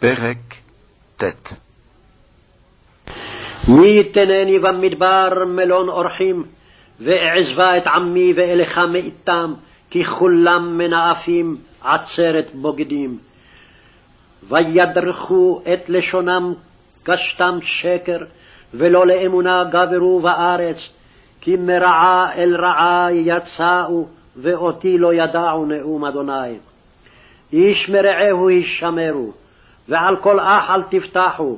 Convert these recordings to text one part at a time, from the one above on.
פרק ט. מי יתנני במדבר מלון אורחים, ואעזבה את עמי ואלך מאיתם, כי כולם מנאפים עצרת בוגדים. וידרכו את לשונם קשתם שקר, ולא לאמונה גברו בארץ, כי מרעה אל רעה יצאו, ואותי לא ידעו נאום אדוני. איש מרעהו הישמרו, ועל כל אח אל תפתחו,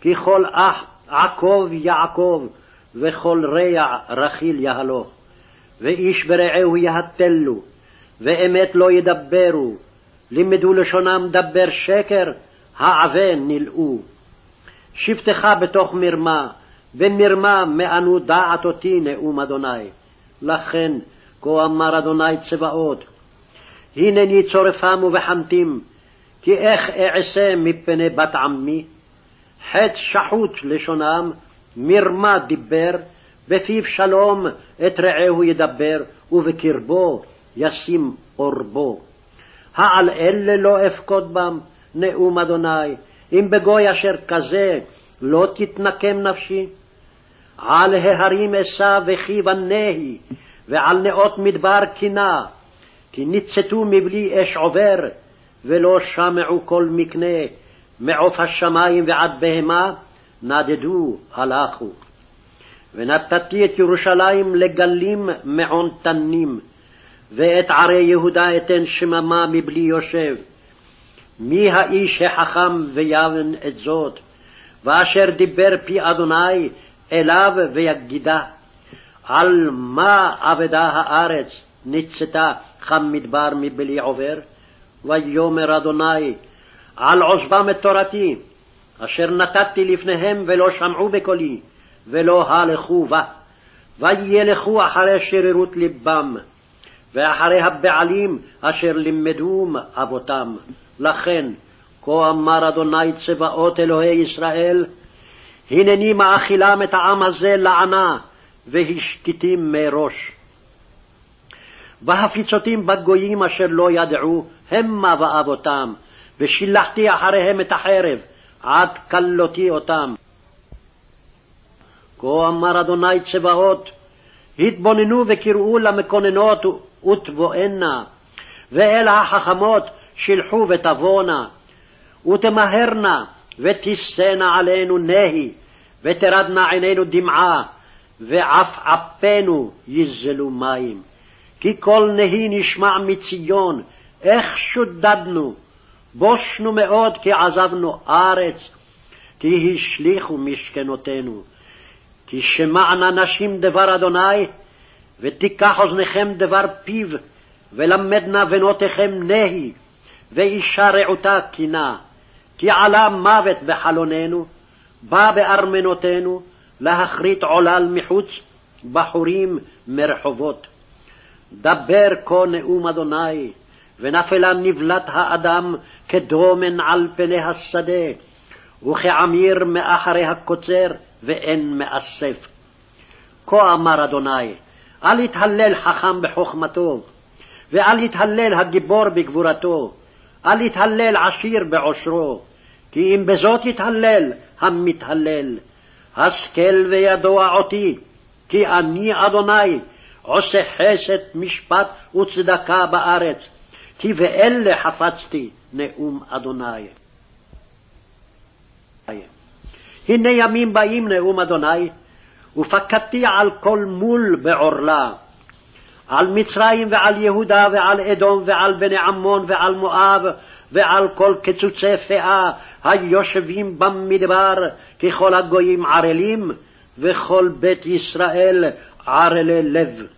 כי כל אח עקוב יעקב, וכל רע רכיל יהלוך. ואיש ברעהו יהתלו, ואמת לא ידברו, לימדו לשונם דבר שקר, העבה נלאו. שבטך בתוך מרמה, במרמה מענו דעת אותי נאום אדוני. לכן, כה אמר אדוני צבאות, הנני צורפם ובחנתים, כי איך אעשה מפני בת עמי? חטא שחוט לשונם, מרמה דיבר, בפיו שלום את רעהו ידבר, ובקרבו ישים אורבו. העל אלה לא אפקוד בם, נאום אדוני, אם בגוי אשר כזה לא תתנקם נפשי. על ההרים אשא וכי בנהי, ועל נאות מדבר קינה, כי ניצתו מבלי אש עובר, ולא שמעו כל מקנה, מעוף השמים ועד בהמה, נדדו, הלכו. ונתתי את ירושלים לגלים מעון תנים, ואת ערי יהודה אתן שממה מבלי יושב. מי האיש החכם ויבן את זאת, ואשר דיבר פי אדוני אליו ויגידה. על מה אבדה הארץ, ניצתה חם מדבר מבלי עובר? ויאמר אדוני, על עוזבם את תורתי, אשר נתתי לפניהם ולא שמעו בקולי, ולא הלכו בה. וילכו אחרי שרירות לבם, ואחרי הבעלים אשר לימדום אבותם. לכן, כה אמר אדוני צבאות אלוהי ישראל, הנני מאכילם את העם הזה לענה, והשקיטים מראש. והפיצותים בגויים אשר לא ידעו, המה ואבותם, ושילחתי אחריהם את החרב, עד כלותי אותם. כה אמר אדוני צבאות, התבוננו וקראו למקוננות ותבואנה, ואל החכמות שילחו ותבואנה, ותמהרנה ותישאנה עלינו נהי, ותרדנה עינינו דמעה, ועפעפינו יזלו מים. כי קול נהי נשמע מציון, איך שודדנו, בושנו מאוד כי עזבנו ארץ, כי השליכו משכנותינו. כי שמענה נשים דבר אדוני, ותיקח אוזניכם דבר פיו, ולמדנה בנותיכם נהי, ואישה רעותה קינה. כי עלה מוות בחלוננו, בא בארמנותינו, להכרית עולל מחוץ, בחורים מרחובות. דבר כה נאום אדוני, ונפלה נבלת האדם כדומן על פני השדה, וכעמיר מאחרי הקוצר, ואין מאסף. כה אמר אדוני, אל יתהלל חכם בחוכמתו, ואל יתהלל הגיבור בגבורתו, אל יתהלל עשיר בעושרו, כי אם בזאת יתהלל המתהלל. השכל וידוע אותי, כי אני אדוני, עושה חסד, משפט וצדקה בארץ, כי באלה חפצתי נאום אדוני. הנה ימים באים נאום אדוני, ופקדתי על כל מול בעורלה, על מצרים ועל יהודה ועל אדום ועל בני עמון ועל מואב ועל כל קצוצי פאה היושבים במדבר, ככל הגויים ערלים, וכל בית ישראל ערלי לב.